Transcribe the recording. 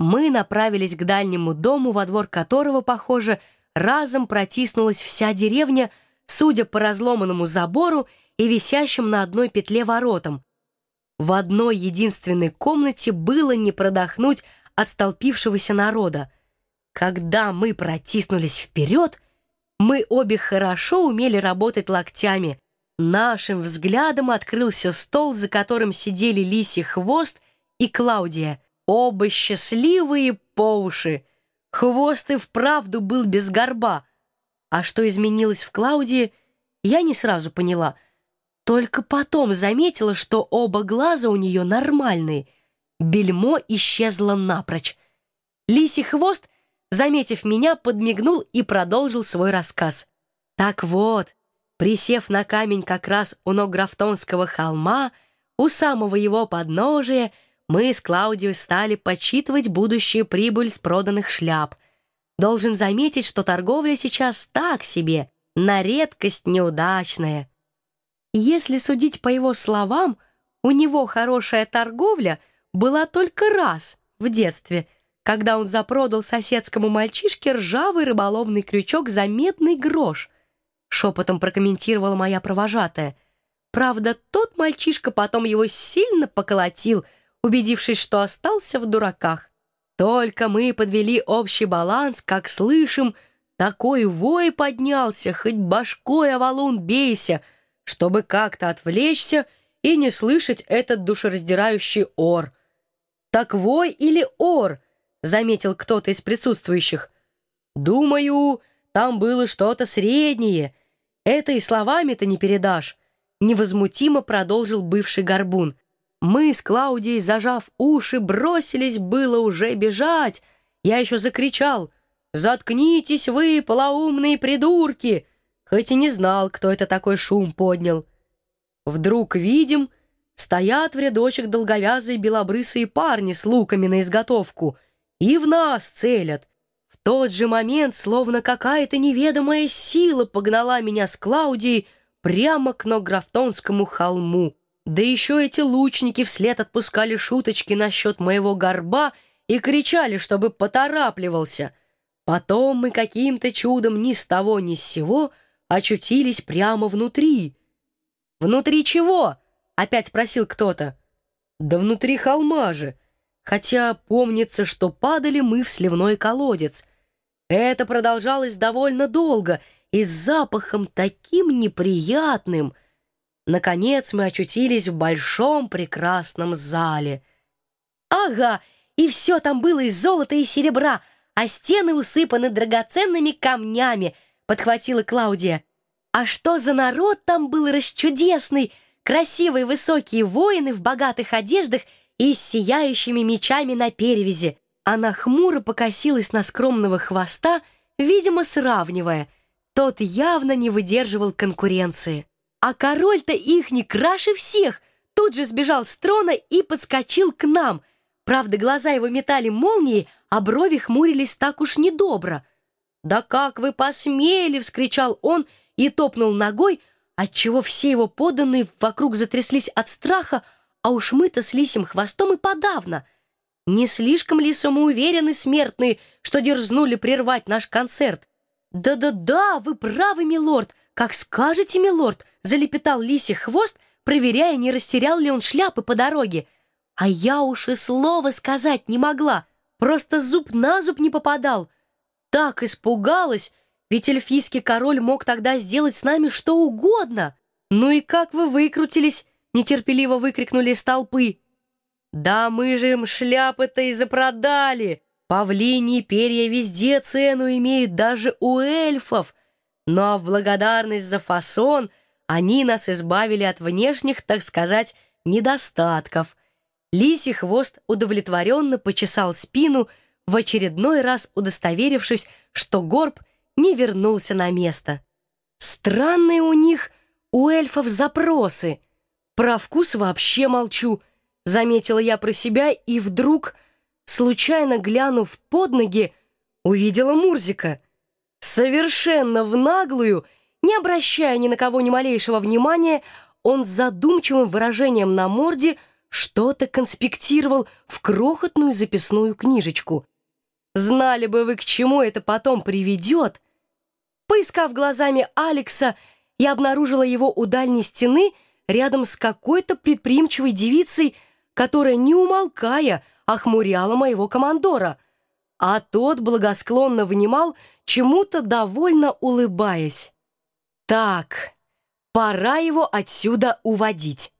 Мы направились к дальнему дому, во двор которого, похоже, разом протиснулась вся деревня, судя по разломанному забору и висящим на одной петле воротам. В одной единственной комнате было не продохнуть от столпившегося народа. Когда мы протиснулись вперед, мы обе хорошо умели работать локтями. Нашим взглядом открылся стол, за которым сидели Лисий Хвост и Клаудия. Оба счастливые по уши. Хвост и вправду был без горба. А что изменилось в Клаудии, я не сразу поняла — только потом заметила, что оба глаза у нее нормальные. Бельмо исчезло напрочь. Лисий хвост, заметив меня, подмигнул и продолжил свой рассказ. Так вот, присев на камень как раз у ног Графтонского холма, у самого его подножия, мы с Клаудией стали подсчитывать будущую прибыль с проданных шляп. Должен заметить, что торговля сейчас так себе, на редкость неудачная. Если судить по его словам, у него хорошая торговля была только раз в детстве, когда он запродал соседскому мальчишке ржавый рыболовный крючок за медный грош. Шепотом прокомментировала моя провожатая. Правда, тот мальчишка потом его сильно поколотил, убедившись, что остался в дураках. Только мы подвели общий баланс, как слышим, такой вой поднялся, хоть башкой о валун бейся — чтобы как-то отвлечься и не слышать этот душераздирающий ор. «Так вой или ор?» — заметил кто-то из присутствующих. «Думаю, там было что-то среднее. Это и словами-то не передашь», — невозмутимо продолжил бывший горбун. Мы с Клаудией, зажав уши, бросились было уже бежать. Я еще закричал «Заткнитесь вы, полоумные придурки!» хоть и не знал, кто это такой шум поднял. Вдруг видим, стоят в рядочек долговязые белобрысые парни с луками на изготовку и в нас целят. В тот же момент, словно какая-то неведомая сила погнала меня с Клаудией прямо к Нографтонскому холму. Да еще эти лучники вслед отпускали шуточки насчет моего горба и кричали, чтобы поторапливался. Потом мы каким-то чудом ни с того ни с сего — очутились прямо внутри. «Внутри чего?» — опять спросил кто-то. «Да внутри холма же, хотя помнится, что падали мы в сливной колодец. Это продолжалось довольно долго и с запахом таким неприятным. Наконец мы очутились в большом прекрасном зале. Ага, и все там было из золота и серебра, а стены усыпаны драгоценными камнями — подхватила Клаудия. «А что за народ там был расчудесный! Красивые высокие воины в богатых одеждах и с сияющими мечами на перевязи!» Она хмуро покосилась на скромного хвоста, видимо, сравнивая. Тот явно не выдерживал конкуренции. А король-то их не краше всех! Тут же сбежал с трона и подскочил к нам. Правда, глаза его метали молнии, а брови хмурились так уж недобро — «Да как вы посмели!» — вскричал он и топнул ногой, отчего все его подданные вокруг затряслись от страха, а уж мы-то с лисим хвостом и подавно. Не слишком ли самоуверены смертные, что дерзнули прервать наш концерт? «Да-да-да, вы правы, милорд! Как скажете, милорд!» — залепетал лисий хвост, проверяя, не растерял ли он шляпы по дороге. А я уж и слова сказать не могла, просто зуб на зуб не попадал — так испугалась, ведь эльфийский король мог тогда сделать с нами что угодно. Ну и как вы выкрутились, нетерпеливо выкрикнули из толпы. Да мы же им шляпы-то и запродали. Павлиньи перья везде цену имеют даже у эльфов. Но в благодарность за фасон они нас избавили от внешних, так сказать, недостатков. Лисий хвост удовлетворенно почесал спину, в очередной раз удостоверившись, что горб не вернулся на место. Странные у них, у эльфов, запросы. Про вкус вообще молчу, заметила я про себя и вдруг, случайно глянув под ноги, увидела Мурзика. Совершенно в наглую, не обращая ни на кого ни малейшего внимания, он с задумчивым выражением на морде что-то конспектировал в крохотную записную книжечку. Знали бы вы, к чему это потом приведет. Поискав глазами Алекса, я обнаружила его у дальней стены рядом с какой-то предприимчивой девицей, которая, не умолкая, охмуряла моего командора, а тот благосклонно внимал, чему-то довольно улыбаясь. «Так, пора его отсюда уводить».